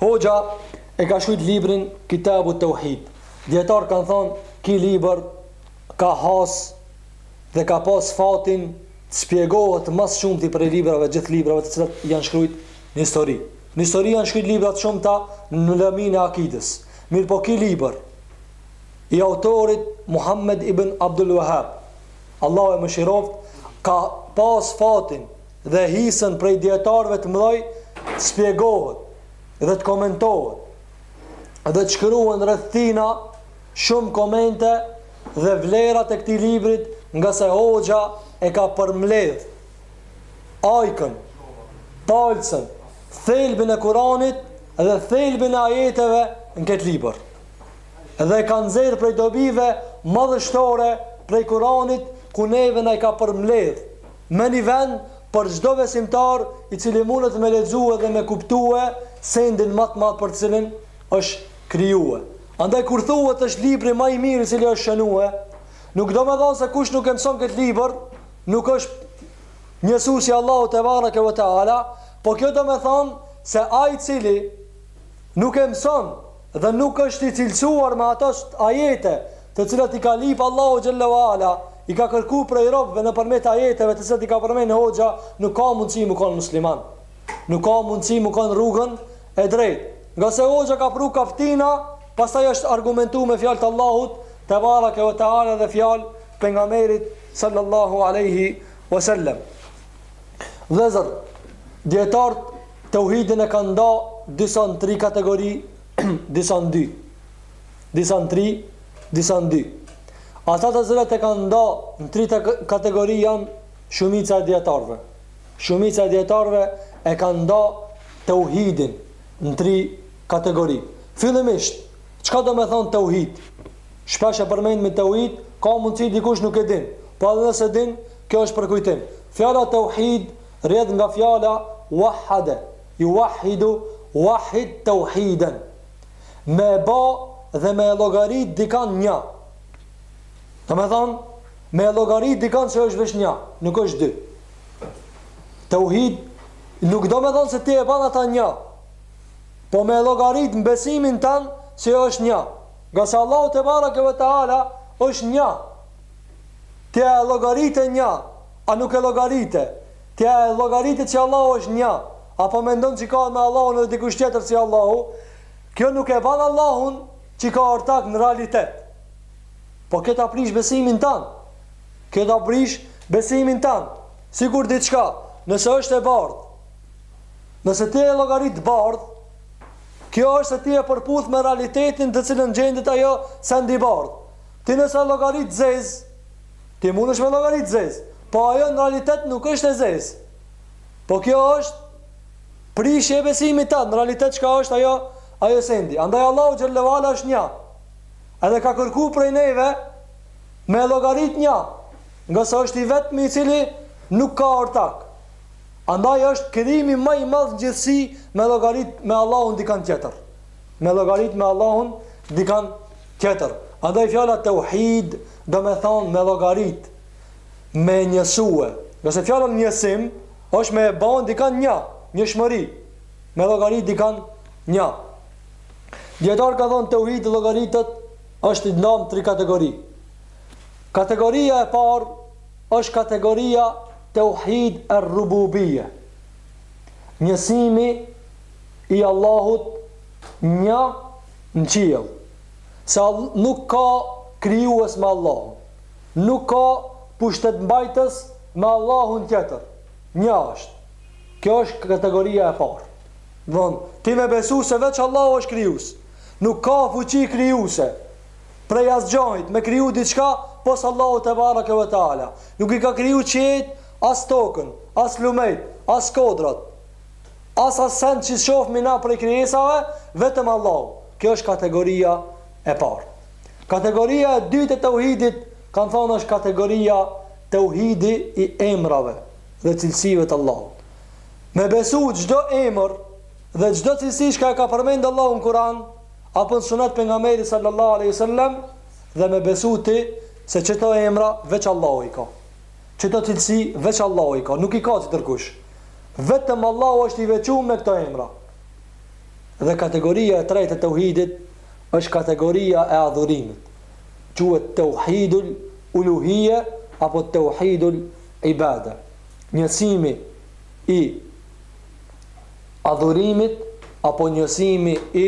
Hoxha e ka shkrujt librin Kitabu Teuhid. Dijetarët kanë thonë ky libër ka hise dhe ka pas fatin t'spjegohet ma së shumti prej librave gjithë librave të cilat janë shkrujt n'histori. N'histori janë shkujt libra të shumta n'lëmin e akidës. Mirëpo ky libër i autorit Muhammed ibn Abdul Wahhab, Allahu e mëshiroftë, ka pas fatin dhe hisën prej dietarëve të mëdhej të spjegohet dhe të komentohet dhe të shkruhen rreth tina shumë komente dhe vlerat e këtij librit ngase hoxha e ka përmbledh ajkën palcën thelbin e Kuranit dhe thelbin e ajeteve në këtë libër dhe ka nxjerr prej dobive madhështore prej Kuranit ku neve na i ka përmbledh Në një vend për çdo besimtar i cili mundet me lexue dhe me kuptue sendin ma të madh për të cilin është krijue. Andaj kur thuhet është libri ma i mirë i cili është shënue, nuk domethanë se kush nuk e mëson këtë libër nuk është njësus i Allahut tebareke ve teala, po kjo domethanë se ai cili nuk e mëson, Dhe nuk është i cilësuar me ato ajete të cilat i ka lip Allahu xhel-le ve ala i ka kërku prej robëve nëpërmjet ajeteve të cilat i ka përmend hoxha nuk ka mundësi me kon musliman nuk ka mundësi me kon n'rrugën e drejt ngase hoxha ka pru kaptina pastaj është argumentu me fjalë të Allahut tebareke ve teala dhe fjalë t'pejgamberit sallallahu alaihi wasallam vëllezër dijetarët Teuhidin e kanë nda disa në tri kategori, disa në dy. Disa në tri, disa në dy. Ata të cilët e kanë nda në tri kategori janë shumica e dijetarëve. Shumica e dijetarëve e kanë nda Teuhidin në tri kategori. Fillimisht, çka domethonë Teuhid? Shpesh e përmendim Teuhid, ka mundësi dikush nuk e din. Po edhe nëse din, kjo është përkujtim. Fjala Teuhid, rrjedh nga fjala wahhade yuwahhidu wahhid tauhidan, me e ba dhe me e llogarit diçkan një. Domethënë, me e llogarit diçkan që është veç një, nuk është dy. Tauhid nuk domethonë se ti e ban ata një, po me e llogarit në besimin tan se ajo është një. Ngase Allahu tebareke ve teala është një. Ti e llogarit e një, A nuk e llogarite? Ti a e llogaritet që Allahu është Një? Apo mendon që ka me Allahun edhe dikush tjetër si Allahu? Kjo nuk e ban Allahun që ka ortak në realitet. Po kjo ta prish besimin tand. Kjo ta prish besimin tand. Sikur diçka, nëse është e bardhë, nëse ti e llogarit bardhë, kjo është se ti e përputh me realitetin të cilën gjendet ai send i bardhë. Ti nëse e llogarit zezë, Ti mundesh me llogaritë zezë, po ajo në realitet nuk është e zezë. Po kjo është prishje e besimit tand në realitet çka është ajo ajo sendi. Andaj Allahu xhelle ve ala është nja. Edhe ka kërku prej neve me llogarit nja, ngase është i vetmi i cili nuk ka ortak. Andaj është krimi ma i madh në gjithësi me llogarit me Allahun dikan tjetër. me llogarit me Allahun dikan tjetër. Andaj fjala tauhid do me thonë me llogarit, me njësue. Nëse fjala njësim është me e banë dikan nja, njëshmëri, me llogarit dikan nja. Dijetarët kanë thonë tauhidi llogaritet, është i ndamë në tri kategori. Kategoria e parë është kategoria tauhidi rububije. Njësimi i Allahut nja në qiell, se nuk ka krijues me Allahun, nuk ka pushtetmbajtës me Allahun tjetër, nja është. Kjo është kategoria e parë. Domthon, ti me besu se veç Allahu është krijues. Nuk ka fuqi krijuese prej asgjahit me kriju diçka pos Allahut tebareke ve teala. Nuk i ka kriju qiejt, as tokën, as lumejt, as kodrat. As as send që shofim na prej krijesave, vetëm Allahu. Kjo është kategoria e parë. Kategoria e dytë e tauhidit, kanë thonë është kategoria tauhidi i emrave dhe cilësive të Allahut. Me besu çdo emër dhe çdo cilësi që e ka përmendë Allahu në Kur'an apo në Sunet Pejgamberi sallallahu alaihi wasallam dhe me besu ti se qëto emra veç Allahu i ka. Qëto cilësi veç Allahu i ka, nuk i ka tjetër kush. Vetëm Allahu është i veçuar me këto emra. Dhe kategoria e tretë e teuhidit është kategoria e adhurimit. Quhet teuhidul uluhije apo teuhidul ibade. Njësimi i adhurimit apo njësimi i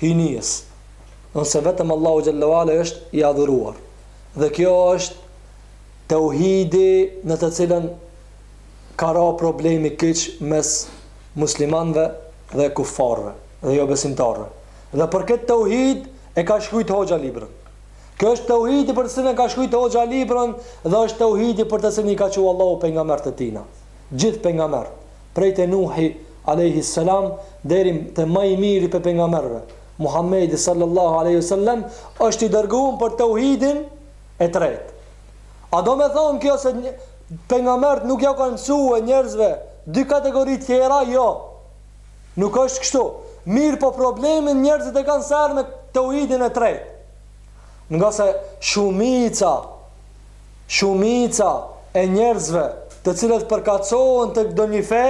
hyjnisë. Se vetëm Allahu xhelle ve ala është i adhuruar. Dhe kjo është Teuhidi në të cilën ka ra problemi kyç mes muslimanëve dhe kuffarëve dhe jobesimtarëve. Dhe për këtë teuhid e ka shkrujt hoxha librën. Ky është teuhidi për të cilën e ka shkrujt hoxha librën dhe është teuhidi për të cilën i ka çu Allahu pejgambert e tina. Gjithë pejgambert, prej te Nuhit alejhi selam deri te ma i miri prej pejgamberve, Muhammedi sallallahu alejhi ve sellem është i dërguem për teuhidin, E tretë, A do me thonë kjo se pejgambert nuk jau kanë mësue njerëzve dy kategori tjera? Jo. Nuk është kështu. Mirëpo problemin njerëzit e kanë sheh me teuhidin e tretë. Ngase shumica shumica e njerëzve të cilët përkatësohen tek ndonjë fe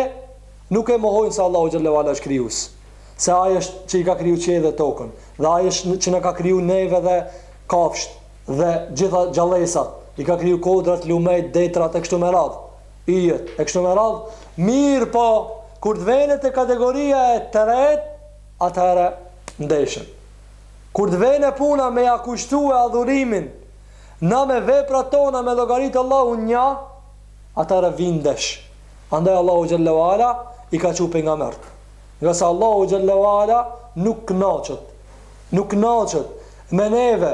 nuk e mohojnë se Allahu xhelle ve ala është krijues. se Ai është që i ka kriju qiejt dhe tokën, dhe Ai është që na ka kriju neve dhe kafshët dhe gjitha gjallesat, i ka kriju kodrat, lumejt, detrat e kështu me radhë, yjet e kështu me radhë, mirëpo kur të vene te kategoria e tretë, atëherë ndeshen. Kur të vene puna me ia kushtue adhurimin na me veprat tona me llogaritë Allahun nja, atëherë vin ndesh. Andaj Allahu xhelle ve ala i ka çu pejgambert. Ngase Allahu xhelle ve ala nuk kënaqet nuk kënaqet me neve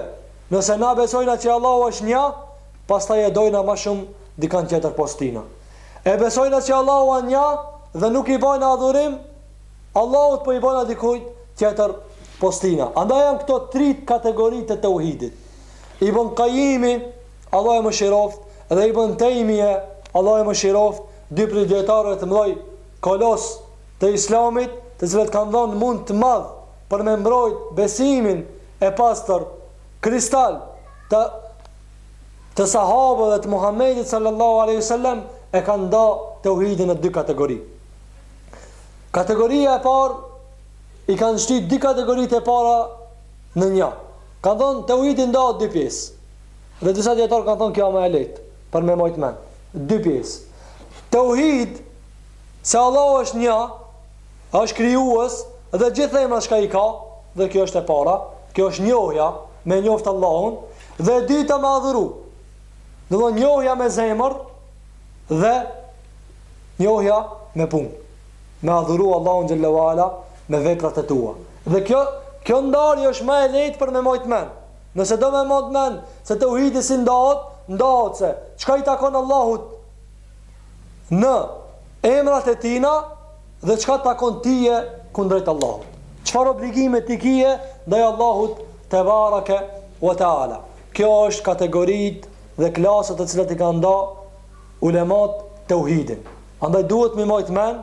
nëse na besojna qe Allahu është nja pastaj e dojna ma shum dikan tjetër pos tina e besojna qe Allahu ë nja dhe nuk i bajna adhurim Allahut po i bajna dikujt tjetër pos tina andaj jan këto tri kategori të teuhidit Ibn Kajimi Allahu e mëshiroft dhe Ibn Tejmije Allahu e mëshiroft dy prej dijetarëve të mëdhej kolos të Islamit të cilët kanë dhënë mund të madh për me mbrojt besimin e pastër, kristal, të të sahabëve të Muhammedit sallallahu alejhi ve sellem e kanë nda teuhidin në dy kategori. Kategoria e parë i kanë shti dy kategoritë e para në një. Kanë thënë teuhidi ndahet dy pjesë. Dhe disa dijetarë kanë thënë kjo ma e lejtë. Për me mojt men. Dy pjesë. Teuhid, se Allahu është një, është krijues dhe gjithë emrat që i ka, dhe kjo është e para, kjo është njohja, me njoftë Allahun, dhe e dyta me adhuru. Dhe dhe njohja me zemër dhe njohja me punë. Me adhuru Allahun xhelle ve ala me veprat e tua. Dhe kjo, kjo ndarje është ma e lejtë për me mojt men. Nëse do me majt men se teuhidi si ndahet, ndahet se, çka i takon Allahut në emrat e tina dhe çka t'takon tije kundrejt Allahut. Çfarë obligime ti kije ndaj Allahut te barake wa taala. Kjo është kategorit dhe klasat të cilat i kanë nda ulematë teuhidin. Andaj duhet mi majt men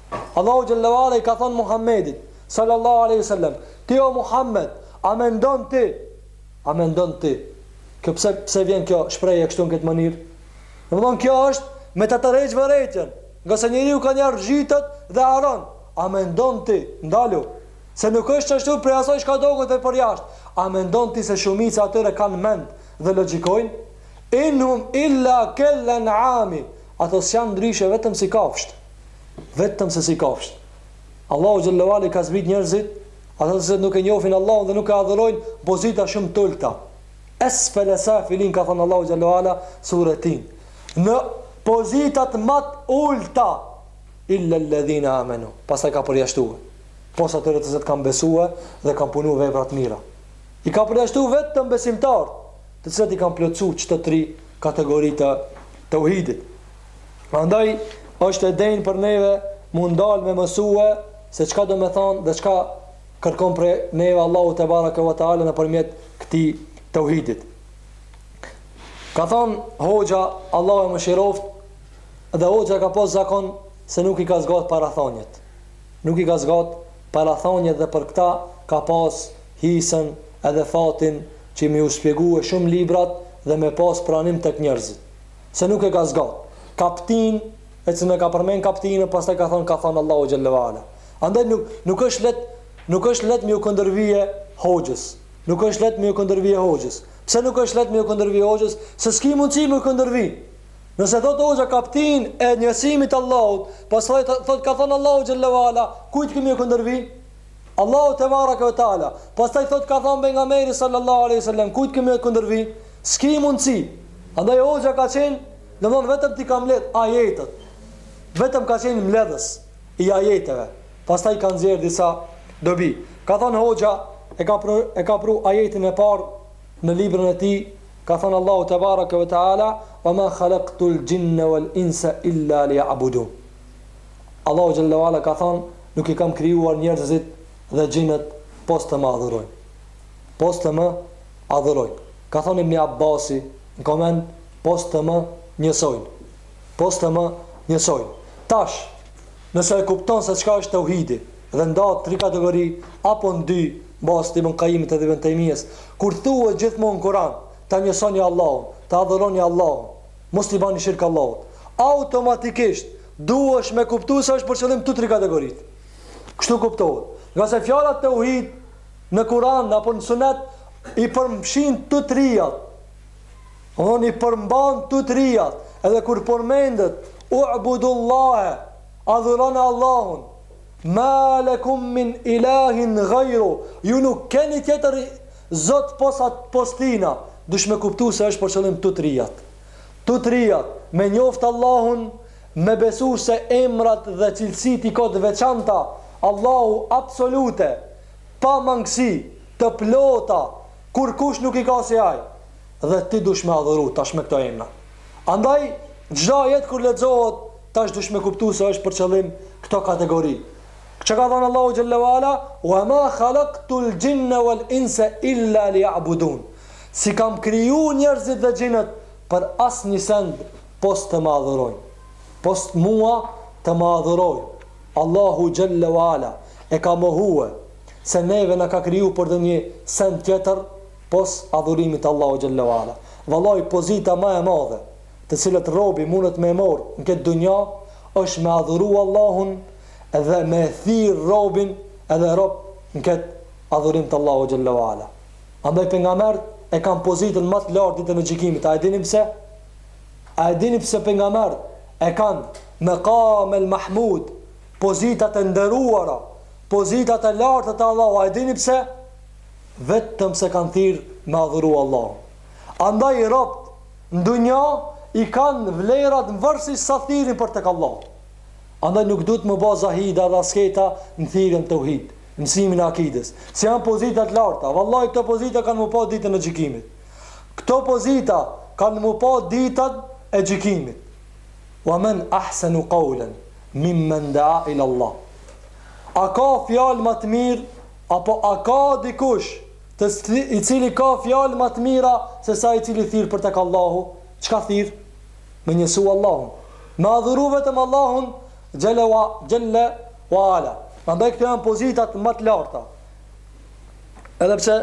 Allahu xhallahu ala i ka thënë Muhammedit sallallahu alaihi wasallam, ti o Muhammed, a mendon ti? A mendon ti? Kjo pse pse vjen kjo shprehje kështu në këtë mënyrë? Domthon kjo është me ta tërheq vërejtjen, ngase njeriu kanjëherë rrëshqet dhe harron. A mendon ti? Ndalu. Se nuk është ashtu prej asaj çka doket prej jashtë. A mendon ti se shumica atyre kanë mend dhe logjikojnë? Inhum illa kel en'ami. Ato s'janë ndryshe vetëm si kafshtë. Vetëm si kafshë. Allahu xhallahu ala ka zbrit njerëzit, ata që nuk e njohin Allahun dhe nuk e adhurojnë, pozita shumë të ulta. Esfele safilin ka thënë Allahu xhallahu ala sure Tin. Në pozitat më të ulta illa alladhina amanu. Pastaj ka përjashtuar. Pos atyre të cilët kanë besuar dhe kanë punuar vepra të mira. I ka përjashtuar vetëm besimtarët, të cilët i kanë plotësuar çdo tri kategori të tauhidit. Prandaj është e denjë për neve m'u ndal me mësue se çka do me thonë dhe çka kërkon prej neve Allahu te baraka wa taala nëpërmjet këtij teuhidit. Ka thonë hoxha, Allahu e mëshiroftë, dhe hoxha ka pas zakon se nuk i ka zgatë parathanjet. Nuk i ka zgatë parathanjet dhe për këta ka pas hisën edhe fatin që m'iu shpjegue shumë librat dhe me pas pranim tek njerëzit. Se nuk e ka zgatë. Kaptinë, e ka përmenë kaptinën pastaj ka thanë ka thanë Allahu xhelle ve ala. Andaj nuk nuk është lehtë nuk është lehtë me ju kundërvi hoxhës. Nuk është lehtë me ju kundërvi hoxhës. Pse nuk është lehtë me ju kundërvi hoxhës? Se s'ki mundësi me ju kundërvi. Nëse thotë hoxha kaptina e njësimit të Allahut, pastaj thotë ka thanë Allahu xhelle ve ala, kujt ki me ju kundërvi? Allahu te bareke ve teala pastaj thot ka thon pejgamberi sallallahu alejhi ve sellem kujt ki me ju kundërvi s'ki mundsi andaj hoxha ka qen domthon vetëm t'i ka mbledh ajetet vetëm ka qen mbledhës i ajeteve pastaj ka nxjerr disa dobi ka thon hoxha e ka pru, e ka pru ajetin e parë në librin e tij ka thon Allahu te bareke ve teala wa ma khalaqtul jinna wal insa illa liya'budun Allahu xhelle ve ala ka thënë, Nuk i kam krijuar njerëzit dhe xhinët pos të më adhurojnë. Pos të më adhurojnë. Ka thënë Ibni Abbasi, në koment, Pos të më njësojnë. Pos të më njësojnë. Tash, nëse e kupton se çka është teuhidi dhe ndahet në tri kategori apo në dy, në bazë të Ibn Kajjimit edhe Ibn Tejmijes, kur thuhet gjithmonë në Kuran, ta njësoni Allahun, ta adhuroni Allahun, Mos i bani shirk Allahut. Automatikisht duhesh me kuptu se është për qëllim tu tri kategoritë. Kështu kuptohet. Ngase fjala teuhid në Kuran apo në Sunnet i përfshin tu trijat. I përmban tu trijat. Edhe kur përmendet u'budullahe, adhuroni Allahun. Ma lakum min ilahin ghayru, ju nuk keni tjetër Zot pos, a? Pos Tina dush me kuptu se është për qëllim tu trijat tu trijat me njoft Allahun me besu se emrat dhe cilësitë i ka të veçanta Allahu absolute pa mangësi të plota kurkush nuk i ka si ai dhe ti dush me adhuru tash me këto emna andaj çdo ajet kur lexohet tash dush me kuptu se është për qëllim këto kategori Që ka thënë Allahu xhelle ve ala, Wa ma khalaqtul jinne wal inse illa liya'budun, S'i kam kriju njerëzit dhe xhinët për asnjë send pos të më adhurojnë. Pos mua të më adhurojnë. Allahu xhelle ve ala e ka mohue se neve na ka kriju për ndonjë send tjetër pos adhurimit të Allahut xhelle ve ala. Vallai pozita ma e madhe të cilën robi mundet me e marrë në këtë dunja është me adhuru Allahun, edhe me e thirrë robin edhe robt n'ket adhurim të Allahut xhelle ve ala andaj pejgamberët e kanë pozitën ma të lartë ditën e gjykimit a e dini pse a e dini pse pejgamberët e kanë meqam el mahmud pozitat e nderuara pozitat e larta te Allahu a e dini pse vetëm se kanë thirrë me adhuru Allahun andaj robt n'dunja i kanë vlerat n'varsi sa thirrin për tek Allahu Andaj nuk duhet me u ba zahida dhe asketa në thirrjen n'teuhid, mësimin e akides. Se janë pozita të larta. Vallahi këto pozita kanë mu pa ditën e gjykimit. Këto pozita kanë mu pa ditën e gjykimit. Wa men ahsanu qawlan mimmen daa ila Allah. A ka fjalë më të mira apo a ka dikush, të, i cili ka fjalë më të mira sesa ai i cili thirr për tek Allahu? Çka thirr? Me njësu Allahun, me adhuru vetëm Allahun xhelle wa xhelle wa ala. Prandaj këto janë pozitat më të larta. Edhe pse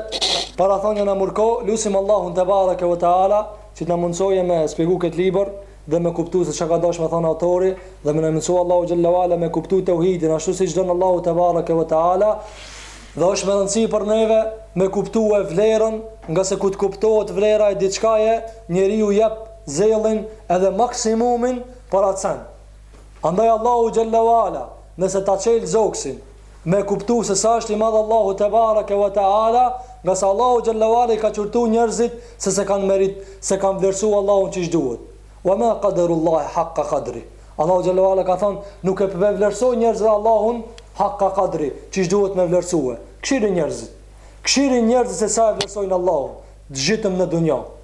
parathënia na mur kohë, lusim Allahun te bareke ve teala që të na mundësojë me shpjegu këtë libër dhe me kuptu se çka ka dasht me thonë autori dhe me na mundësu Allahu xhalla wala me kuptu tauhidin ashtu siç don Allahu te bareke ve teala dhe është me rëndësi për neve me kuptu e vlerën ngase kur të kuptohet vlera e diçkaje njeriu jep zellin edhe maksimumin për atë sen. Andaj Allahu xhalla ve ala, nëse ta çel gjoksin, me kuptu se sa është i madh Allahu te bareke ve teala, ngase Allahu xhalla ve ala i ka qortu njerëzit se s'e kanë merit, s'e kanë vlerësu Allahun qysh duhet. Wa ma qadarullahe hakka qadri. Allahu xhalla ve ala ka thënë, nuk e vlerësojnë njerëzit Allahun hakka qadri, qysh duhet me vlerësue. Kqyri njerëzit. Kqyri njerëzit se sa e vlerësojnë Allahun. Të zhytun në dunja.